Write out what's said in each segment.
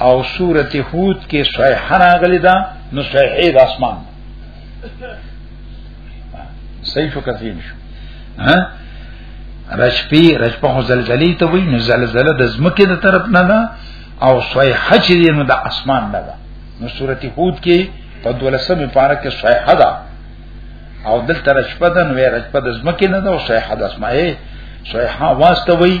او سورت هود کې صحیح راغلی دا نو صحیح د اسمان صحیح شو کثیر شو ها رشپی رشپه خو زلزلی ته وی نو زلزله د زمکه د طرف نه ده او صحیح چې دی نو د اسمان نه ده نو سورت هود کې په دولسمه پارا کې صحیح ده او دلته رشپه ده نو رشپه د زمکه نه ده او صحیح ده اسماء صحیح واسطه وی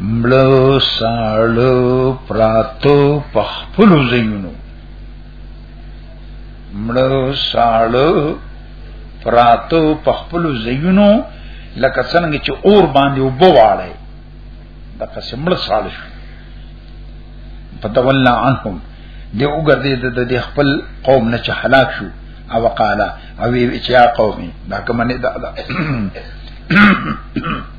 مړو ساړو پراتو پخپلو زینو مړو ساړو پراتو پخپلو زینو لکه څنګه چې اور باندې وبواړي دا قسم مړ ساړ شو فتولنا عنهم دی وګرځي د دې خپل قوم نه چې هلاک شو او قالا او وی چې یا قومي دا کومه نه دا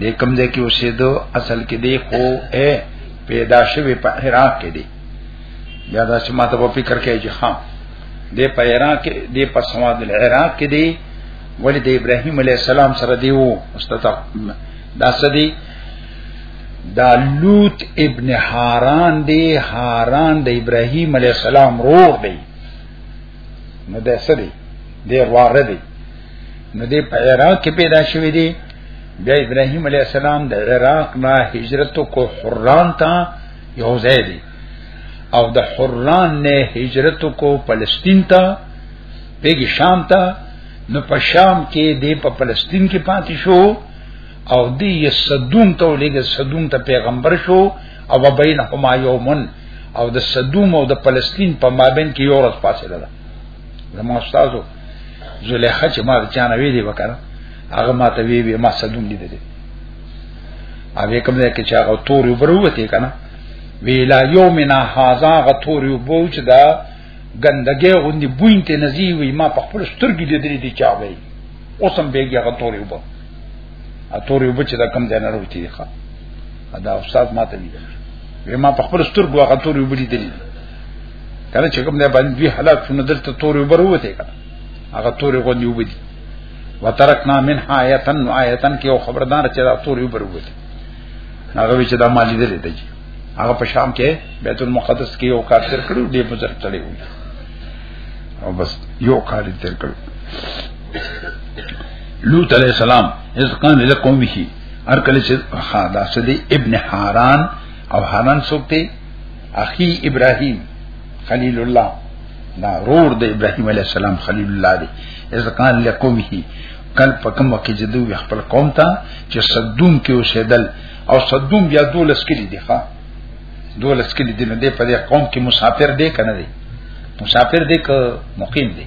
د کوم ځای کې اوسېدو اصل کې دی خو اے پیدا شوی په عراق کې دی بیا دا چې ماته په فکر کې چې ها د په عراق کې د په سواد العراق کې دی ولې د ابراهیم علی السلام سره دی وو استاد دا سدي دا لوط ابن حاران دی حاران د ابراهیم علی السلام روح دی نو دا سدي دی واره دی نو دې په عراق کې پیدا شوې دي بیا ابراهيم عليه السلام د عراق نه هجرت کو حران ته یو ځای دی او د حران نه هجرت کو فلسطین ته پیګی شام ته نو په شام کې دی په فلسطین کې پاتې شو او دی یې صدوم ته ولېګ صدوم ته پیغمبر شو او بینهما یومن او د صدوم او د فلسطین په مابین کې یو ورځ فاصله ده زموږ استاد زلیخا چې ما چانه وی دی وکړه هغه ما ته وی وی ما صدوم لیدل هغه کوم ځای کې چې هغه تور وبروته کنه ویلا یومنا هاذا غتور وبوچ دا ګندګي غوندي بوینته نزی وی ما په خپل سترګې لیدلې دي چا وی اوسم بیګه غتور وبو اتوري وبچ دا کم ځای نه وروتي ښه دا استاد ماته وی وی ما په خپل سترګو هغه توري وبلی دي کله چې کوم نه باندې دوی حالات شونه دلته توري وبروته کړه هغه توري غوندي وبدي وترکنا من آیتن و آیتن کې او خبردار چې دا توري وبروته هغه وی چې دا مالی دې دی هغه په شام کې بیت المقدس کې یو کار تر کړو دې بزرګ تړي او بس یو کار تر کړو لوط علیہ السلام اس قال لکم بشی ار کله چې ها دا سدی ابن حاران او حاران سوکته اخی ابراهیم خلیل الله دا رور د ابراهیم علیہ السلام خلیل الله دی اس قال لکم بشی کل پکم وکي جدو خپل قوم ته چې صدوم کې اوسېدل او صدوم بیا دولس کې دي ښا دولس کې دي نه دې په دې قوم کې مسافر دی کنه دی مسافر دی که مقیم دی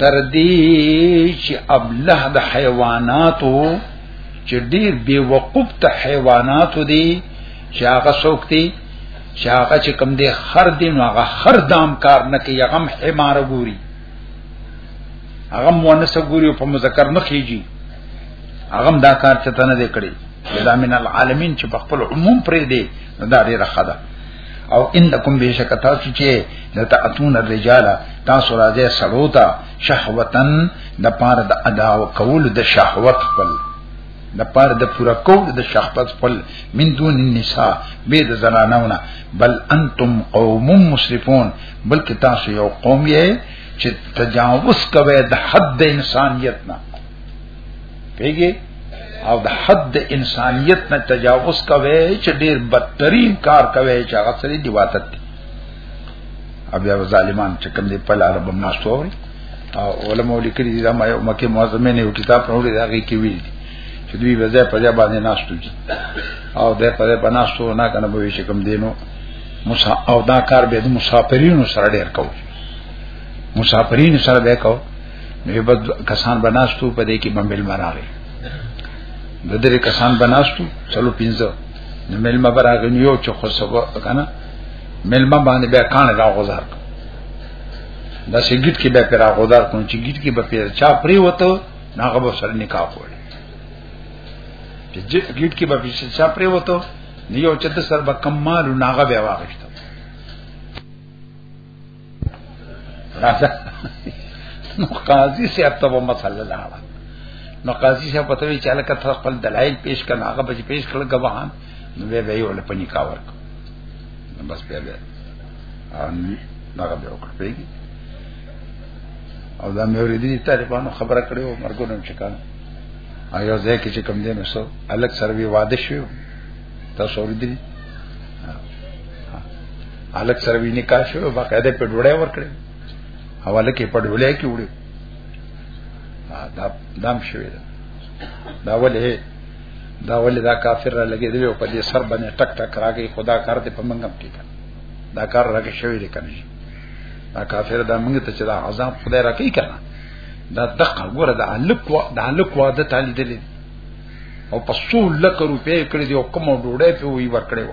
تر دې چې ابله د حیواناتو چې ډیر بی وقوب ته حیواناتو دي چې هغه څوک دي چې هغه چې کم دي خر دي نو هغه خر دام کار نه کوي هغه حمار ګوري هغه مونث ګوري په مذکر نه کیږي هغه دا کار چته نه دی کړی دا من العالمین چې په خپل عموم پرې دی دا ډیره خده او انکم بشک تاسو چې لتعتون الرجال تاسو راځي سړوتا شهوتن د پاره د ادا او کول د شهوت خپل د پاره د پورا کول د شهوت خپل من دون النساء به د زنانونه بل انتم قوم مسرفون بلکې تاسو یو قوم یې چې تجاوز کوي د حد انسانیت نه پیږي او د حد انسانیت نه تجاوز کوي چې ډیر بدترین کار کوي چې هغه سره دی واتت او بیا ظالمان چې کوم دی په لار باندې ناشوري او علماء لیکلي دي دا ما یو مکه معظمه نه یو کتاب راوړی دا غي کې ویلي چې دوی به ځای په ځای باندې ناشتو دي او د په ځای باندې ناشتو نه کنه به چې کوم دینو مسا او دا کار به د مسافرینو سره ډیر کوي مسافرینو سره به کوي نو به کسان بناستو په دې کې بمبل مراغي د درې کسان بناستو چلو پینځه نو ملما براغ نیو چې خو سبا کنه ملما باندې بیا کان را غزار دا سګیټ کې بیا پیرا غزار کوم چې ګیټ کې به پیر چا پری وته ناغه به سره نکاح کوي چې ګیټ کې به پیر چا پری وته نیو چې د سر به کمال ناغه بیا واغشته نو قاضي صاحب ته په مسله دا و نو قاضي صاحب په توې چاله کته خپل دلایل پیش کړه هغه به پیش کړل غواهان نو به به یو لپنی کا ورک نو بس بیا بیا ان دا به وکړ پیږي او دا مې ورېدې طالبانو خبره کړې و مرګو نن چکان آیا زه کې چې کم دې نو سو الګ سروي واده شو تاسو ورېدې الک سره وی نکاح شو باقاعده په ډوړې ورکړي حواله کې په ډوړې کې وړي دا دام شوی دا دا ولې دا ولې دا کافر را لګي دی په دې سر باندې ټک ټک راګي خدا کار دې په منګم کې دا کار راګي شوی دی کنه دا کافر دا موږ ته چې دا عذاب خدای راکې کنه دا دقه ګوره دا الک وا دا الک وا د تعالی دلې او په څو لک روپې کړې دی او کوم ډوړې په وی ور کړې و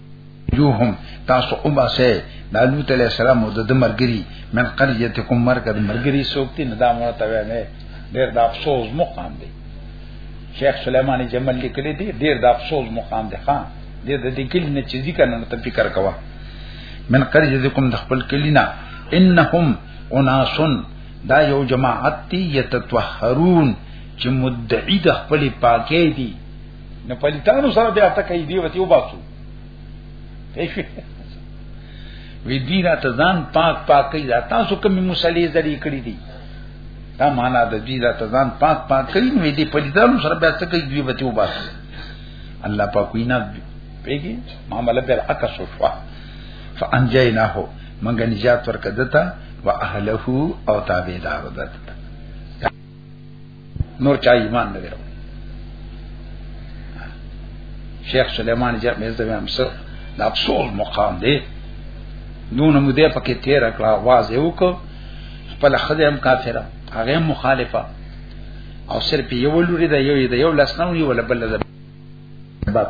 جوهم تاسو او باسه د لوط علی السلام او د مرګری من قريتکم مرګ د مرګری سوکتی نه دا مونږ ته وې نه ډېر د افسوس مقام دی شیخ سليمان جمل لیکلی دی ډېر د افسوس مقام دی خان دې د دې کلی نه چې ذکر نه ته فکر کوا من قريتکم د خپل کلینا انهم اناسن دا یو جماعت تی یتطهرون چې مدعی د خپل پاکې دي نه پلیتانو سره بیا ته کوي دی وتی وباسو وی دی را ته ځان پاک پاکي دا تاسو کوم مصلی زری کړی دی دا معنا د دې را ته ځان پاک پاکي نو دی پلیتانو سره بیا ته کوي دی وتی وباسو الله پاک وینا پیږي معاملې پر عکس وشو فانجیناه منګه نجات ورکدتا واهله او تابعدار دته نور چا ایمان نه درو شیخ سلیمان جامیز د امس د افسوس مقام دی نون مده پکې تیر کړه आवाज یې وکړ خپل خدیم کافره هغه مخالفه او صرف یو لوري دا یو دا یو لاس نه ونی ولا بل دا بات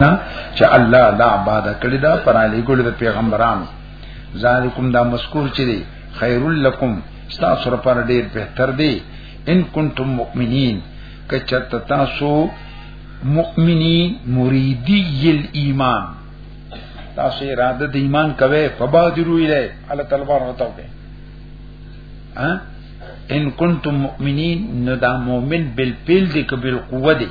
نه چې الله دا عبادت کړی دا پر علی ګل د پیغمبران ذالکم دا مذکور چي دي خیر لکم تاسو لپاره ډیر بهتر دی ان کنتم مؤمنین کچت تاسو مؤمنی مریدی الایمان تاسو اراده د ایمان کوي فبادرو الی الله تعالی ورته وکړي ها ان کنتم مؤمنین نو دا مؤمن بالفعل دی که بالقوه دی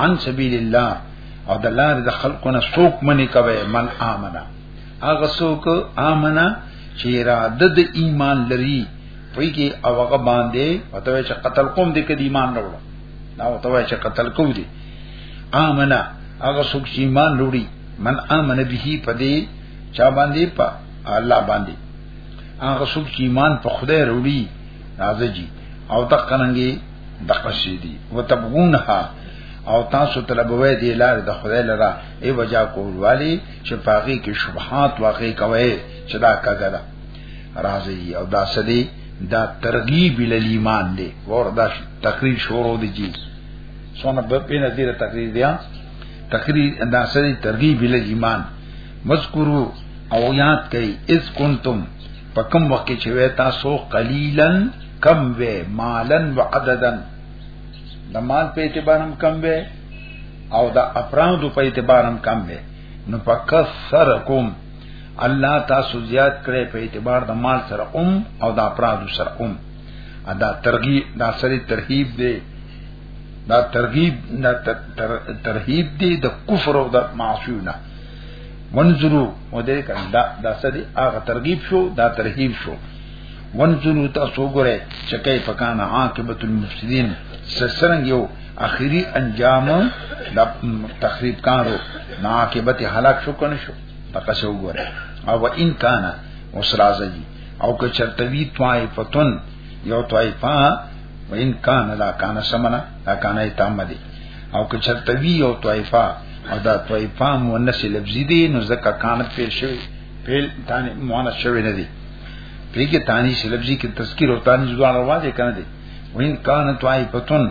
عن سبیل الله او د لار د خلقو نه څوک منی کوي من امنه هغه څوک امنه چې را د ایمان لري پوی کې او هغه باندې وته چې قتل کوم دې کې ایمان راوړو دا وته چې قتل کوم دې امنه هغه څوک چې ایمان لري من امنه به پدې چا باندې په الله باندې هغه څوک چې ایمان په خدای وروړي راځي او تقننګي د قصیدی وتبغونها او تاسو طلبوي دی لار د خدای لرا ای وجا کول والی چې پاغي کې شبهات واقع کوي چې دا کګه ده راځي او دا سدي دا ترغیب ال ایمان دی ور دا تقریر شروع دی جی سونه په پینه دیره تقریر دی تقریر دا سدي ترغیب ال ایمان مذکرو او یاد کړئ اذ کنتم په کوم وخت چې وې تاسو قلیلا کم وې مالن وعددن د مال په اعتبار هم کم وې او د افراد په اعتبار هم کم وې نو فکثرکم الله تاسو زیات کړې په اعتبار د مال سره ام او د افراد سره ام ادا ترغیب دا سری ترغیب دی دا ترغیب دا ترغیب دی د کفر او د معصیونه منظرو مودې کړه دا د سدي هغه ترغیب شو دا ترهیب شو منظرو تاسو ګره چې کای پکان عاقبت المفسدين سسرنګ یو اخیری انجام د تخریب کارو نا عاقبت هلاک شو کنه شو تاسو شو ګره او ان کان وسرازه جی او که چرتوی توای فتن یو توای فا وان کان لا کان سمنا لا کان ایتام دی او که چرته وی او طائفه او دا طائفه مؤنث لفظی دی نو ځکه کانت پیل شوی پیل تانی مؤنث شوی نه دی پیګه تانی لفظی کې تذکر او تانی ځوان راوځي کنه دی وین کان طائفتن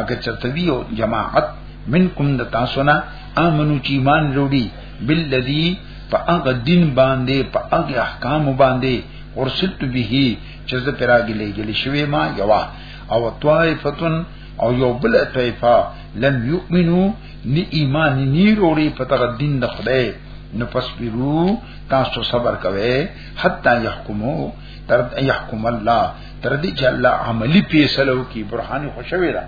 اګه چرته وی او جماعت منکم د تاسو نه امنو چې ایمان وروړي بالذی فاغه دین باندې فاغه احکام باندې ورسلت به چې زه پراګلې ګلې شوی ما یوا او طائفتن او یو بل طایفه لم یؤمنو نی ایمان نی وروړي په تر دین د خدای نو پس بیرو تاسو صبر کوئ حتا يحکمو تر يحکم الله تر دې چې الله عملی فیصله وکي برهان خوشوي را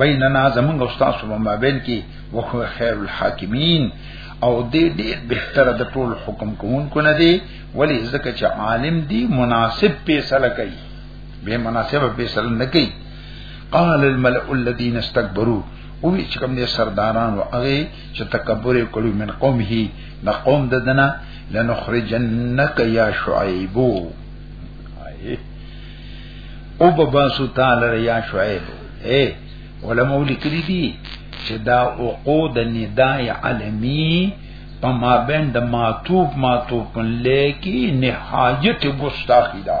بیننا زمونږ استاد سبحان مابین کې وخو خیر الحاکمین او دې دې بهتره د ټول حکم کوونکو نه دی ولی ځکه چې عالم دی مناسب فیصله کوي به مناسبه به سره نه کوي قال الملأ الذين استكبروا او چې کوم دي سرداران او هغه چې تکبر کړو من قومه د قوم د دنا لنخرجنك يا شعيب او بابا سو تعالی یا شعیب اے علماء لیکلی دي چې دا عقود نداء علمی په مابین د معطوف معطوف لکی نهایت ګستاخی ده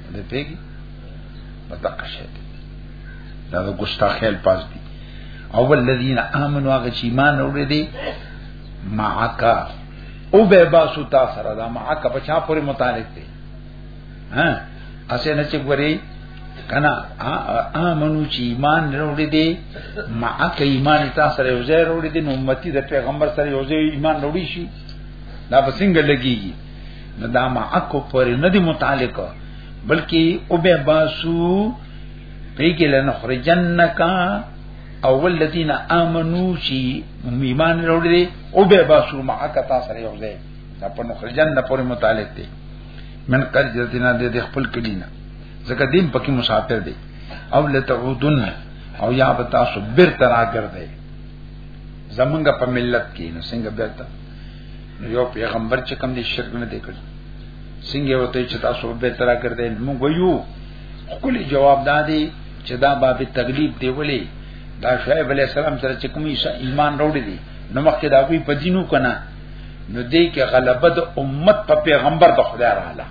دې پیګي متقه شي دا د ګستاخی الفاظ دي او الذين امنوا هغه چې ایمان اورې دي معك او به باسو تا سره دا معك په چا پورې متعلق دي ها اسه نه چې ګوري کنا امنو چې ایمان وروړي دي معك ایمان تا سره یو ځای وروړي دي نو امتی د پیغمبر سره یو ځای ایمان وروړي شي دا به څنګه لګيږي نه دا ما اکو پر نه دی متعلق بلکې او به باسو پیګه لن خرجنک اول الذين امنو شي ایمان وروړي او به باسو ما اکا تاسو سره یو ځای دا په نخرجن نه پورې متعلق دی من قرجتنا د خپل کلینا ځکه دین پکې مسافر دی او لتعودن او یا بتا صبر تراګر دی زمونږ په ملت کې نو څنګه بیرته نو یو پیغمبر چې کوم دي شرک نه دی کړی څنګه وته چې تاسو به تر کړی موږ ویو خپل جواب دادی چې دا باب تغلیب دی ولی دا شعیب علی السلام سره چې کوم ایمان راوړی دی نو مخکې دا کوئی پدینو کنه نو دې کې غلبه د امت په پیغمبر د خدای رااله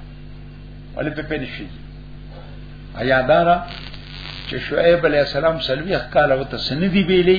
ولې په پېنې شي آیا دارا چې شعیب علی السلام سلوي احکال او تسندي بیلی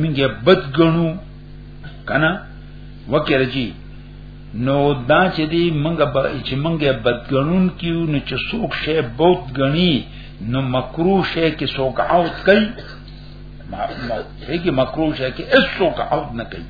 منګه بد غنو کنه وکړجی نو دا چې دی منګه چې منګه بد غنون کیو نو چې څوک شی بوت غنی نو مکروه شی کې څوک عوت کوي ما ما هیګه مکروه شی کې اس څوک عوت نه کوي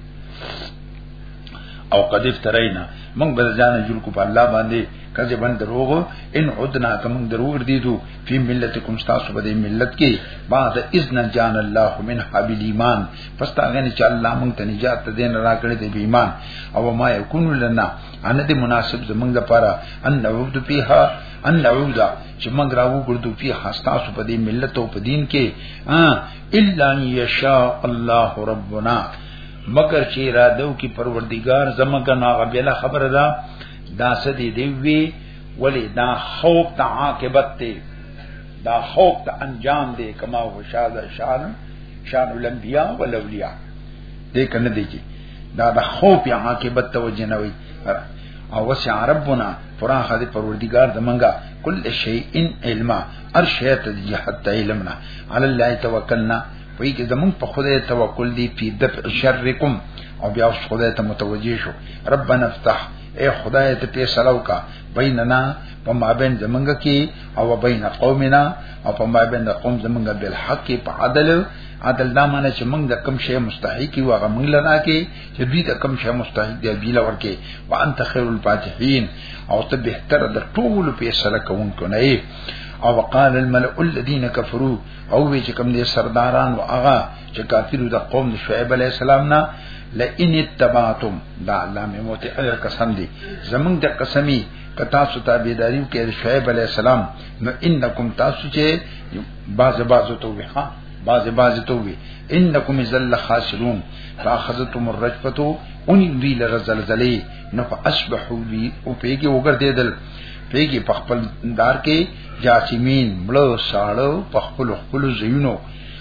او قد افترینا موږ به ځان جوړ کو په الله باندې کذبن دروغ ان عدنا کوم دروغ دي دو فی ملتکم تاسو په دې ملت کې بعد اذن جان الله من حبل ایمان پس تا غنی چې الله مونږ ته نجات ته دین راکړي دې ایمان او ما یکون لنا ان دې مناسب زمونږ لپاره ان نعود فیها ان نعود چې مونږ راو ګرځو فی تاسو په دې ملت او په دین کې الا یشاء الله ربنا مگر چې را دو کې پروردگار زمونږه ناغه بلا خبره ده دا سدي دی وی ولی دا خوف د عاقبت دی دا خوف د انجام دی کما هو شاد شان شان الانبیاء والاولیاء دې کنه دی کی دا د خوف یا عاقبت ته وجنوي او وسع ربنا فرا خد پروردگار دمنګا کل شیء ان علما ار شیء ته جهت علمنا علی الله توکلنا وی چې زمون په خدای توکل دی په دفع شرکم او بیا خدای ته متوجه شو ربنا افتح اے خدای ته په سلو کا بیننا په مابین زمنګ کې او بین قومنا او په مابین د قوم زمنګ بل حق په عدل عدل دا معنی چې موږ د کم شی مستحق یو هغه موږ لنا کې چې دوی د کم شی مستحق دی بیل ورکه وانت خیر الفاتحین او ته به تر د ټول په سره کوونکو نه او وقال الملأ الذين كفروا او وی چې کوم دي سرداران او هغه چې کافر د قوم د شعیب علی السلام نه لئن اتبعتم دا الله می موت اجر قسم دی زمنګ د قسمی کتا سو تابعداري کې شعیب علی السلام نو انکم تاسو چې باز باز تو وی ها باز باز تو وی انکم ذل خاسرون فاخذتم الرجفه ان دی لرزلزلی نو فاصبحوا بی او پیګي وګرځیدل پیګي په خپل دار کې جاسمین مړو ساړو په خپل خپل زینو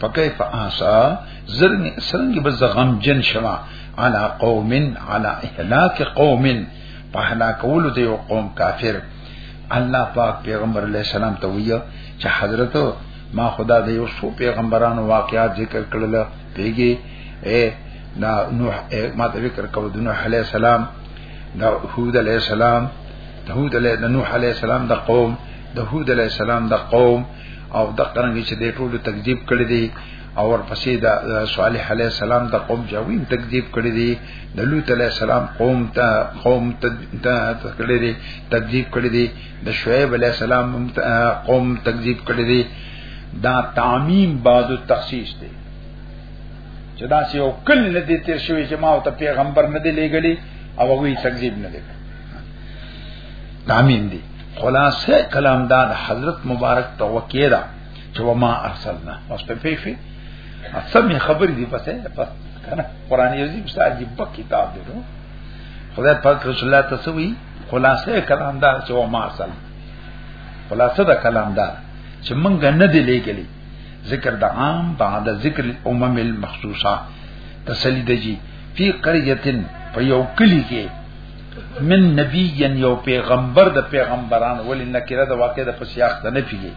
فكيف آسا زرنی سرنګ به زغم جن شما على قوم على اهلاك قوم په هلاکولو د یو قوم کافر الله پاک پیغمبر علیہ السلام ته ویل چې حضرت ما خدا د یو څو پیغمبرانو واقعات ذکر کړل پیږي اے دا نوح ما ته ذکر کړو د نوح علیہ السلام دا هود علیہ السلام د هود علیہ د نوح علیہ السلام د قوم د هود علیہ السلام د قوم او د قرنګ چې د ټولو تکذیب کړی دی او ورپسې د صالح علی السلام د قوم جوین تکذیب کړی دی د لوط علی السلام قوم ته قوم ته کړی دی تکذیب کړی دی د شعیب علی السلام قوم تکذیب کړی دی دا تعمیم بعد التخصیص دی چې دا چې یو کل نه دي تیر شوی چې ما او ته پیغمبر نه دی لېګلی او هغه تکذیب نه دی تعمیم دی خلاصه کلام دا حضرت مبارک ته وکیرا چې وما ارسلنا اوس په پیفي اصل خبر دی پسه پس کنه قران یزي په عجیب کتاب دی نو خدای پاک رسول الله تسوی خلاصه کلام دا چې وما ارسلنا خلاصه دا کلام دا چې مونږ نه دی لګلی ذکر د عام بعد ذکر الامم المخصوصه تسلی دجی فی قريه په یو کلی کې من نبی یو پیغمبر د پیغمبران ولی نکره د واقع د پسیاخ ته نه پیږي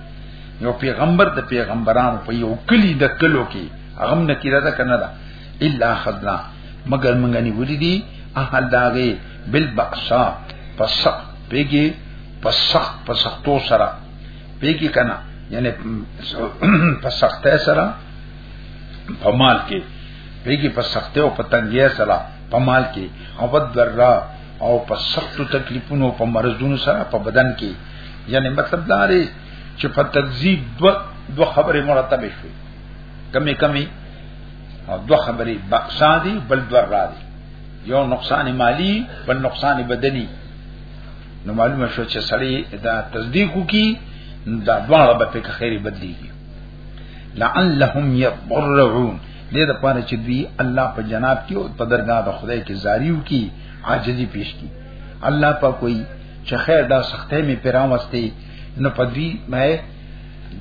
یو پیغمبر د پیغمبران په یو کلی د کلو کې هغه نکره ده کنه ده الا خدنا مگر منګه نی ولې دي اهل داغه بل باسا پس پیږي پس پس تو سره پیږي کنه یعنی پس سخته سره په مال کې پیږي پس سخته او پتنګي سره په مال کې او په ذره او په سختو تکلیفونو په مرزونو سره په بدن کې یعنی مطلب دا دی چې په تکذیب دو دو خبرې مرتبه شوې کمی کمی او دو خبرې بقصا دي بل ذره دي یو نقصان مالی بل نقصان بدني نو معلومه شو چې سړی دا تصدیق وکي دا دواړه به په خیری بدلیږي لعلهم یضرعون دې د پاره چې دوی الله په جناب کې او په درگاه د خدای کې زاریو کې عاجزي پیش کی الله په کوئی چې خیر دا سختې می پیرام واستي نو په دوی مې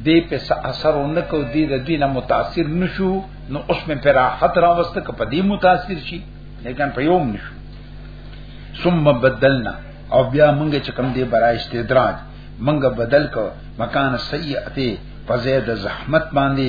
دې په اثر اونکو دې د دې نه متاثر نشو نو اوس مې پر راحت را وسته ک په دې متاثر شي لیکن په یوم نشو ثم بدلنا او بیا مونږ چې کوم دې برای استدراج مونږ بدل کو مکان سیئته په زید زحمت باندې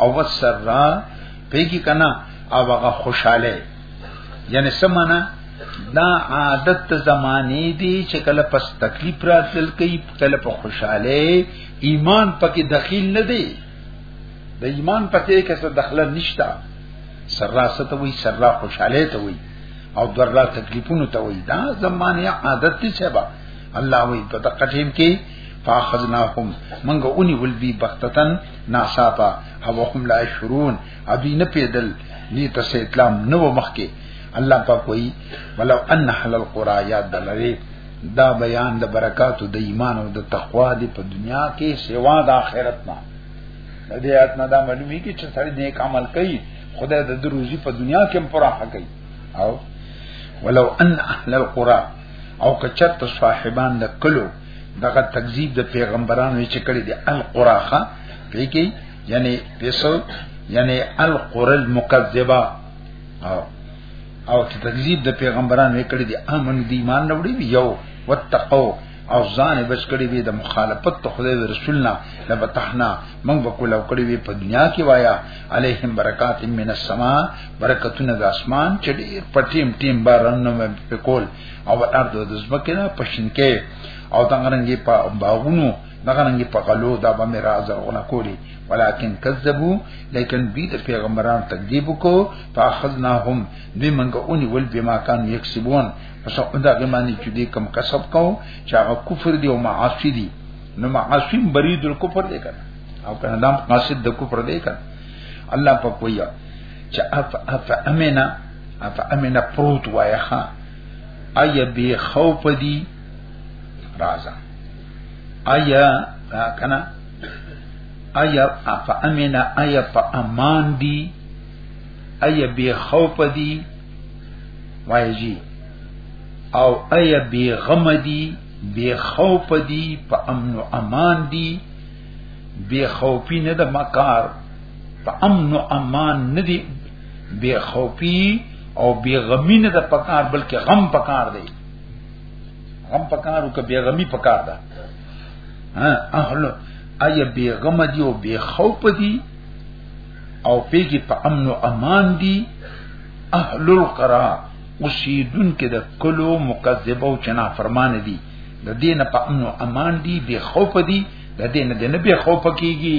او وسرا پیګی کنا او هغه خوشاله یعنی سمانا دا عادت زمانی دی چې کله پس تکلیف راتل کوي کله په خوشاله ایمان پکې دخیل نه دی د ایمان پکې کسه دخله نشتا سرا ست وی سرا خوشاله ته وی او درلا تکلیفونو ته وی دا زمانی عادت دی چې با الله وی په تقټیم کې فاخذناهم منګه اونی ول بی بختتن ناصافا او هم لا شرون ابي نه پیدل دې ته اسلام نو مخکي الله پاک وایي ولو ان حل القرى یاد دلري دا بیان د برکات د ایمان او د تقوا دی په دنیا کې سوا د آخرت نه د دې آیت نه دا معلومی کی چې سړی نیک عمل کوي خدای د دروزی په دنیا کې هم پراخه کوي او ولو ان اهل القرى او کچت صاحبان د کلو دغه تکذیب د پیغمبرانو چې کړی دی القراخه پیږي یعنی پیسو یعنی القر المکذبه او او چې تکذیب د پیغمبرانو کړی دی امن دی ایمان نه وړي یو وتقو او ځان بچ کړی وي د مخالفت ته خدای او رسولنا لبتحنا موږ به کول او کړی وي په دنیا کې وایا علیهم برکات من السما برکتونه د اسمان چې ډیر پټیم ټیم باران نو په کول او الارض د زمکه نه پښینکه او دا غرنګي په باغونو دا غرنګي په غلو دا به میرا زرغونه کولی ولکن کذبوا لیکن دوی د پیغمبران تکذیب کو فاخذناهم دوی منګه اونې ول بما کان یکسبون پس دا غمانی چې دې کم کسب کو چې هغه کفر دی او معاصی دی نو معاصی برید الکفر دی کنه او کنه دا قاصد د کفر دی کنه الله په کویا چې اف اف امنا اف امنا پروت وایخه ایا بی خوف دی رازا ایا کنا ایا فامنا ایا فامان دی ایا بی خوف دی وای جی او ایا بی غم دی بی خوف دی په امن او امان دی بی خوفی نه د مکار په امن او امان نه دی بی خوفی او بی غمی نه د پکار بلکې غم پکار دی غم پکار او که بی غمی پکار ده ها اهل اي بی غم دی او بی خوف دی او پیګي په امن او امان دی اهل القرا اوسیدون کې د کلو مکذب او چنا فرمان دي د دین په امن او امان دي بی خوف دي د دین د نه بی خوف کیږي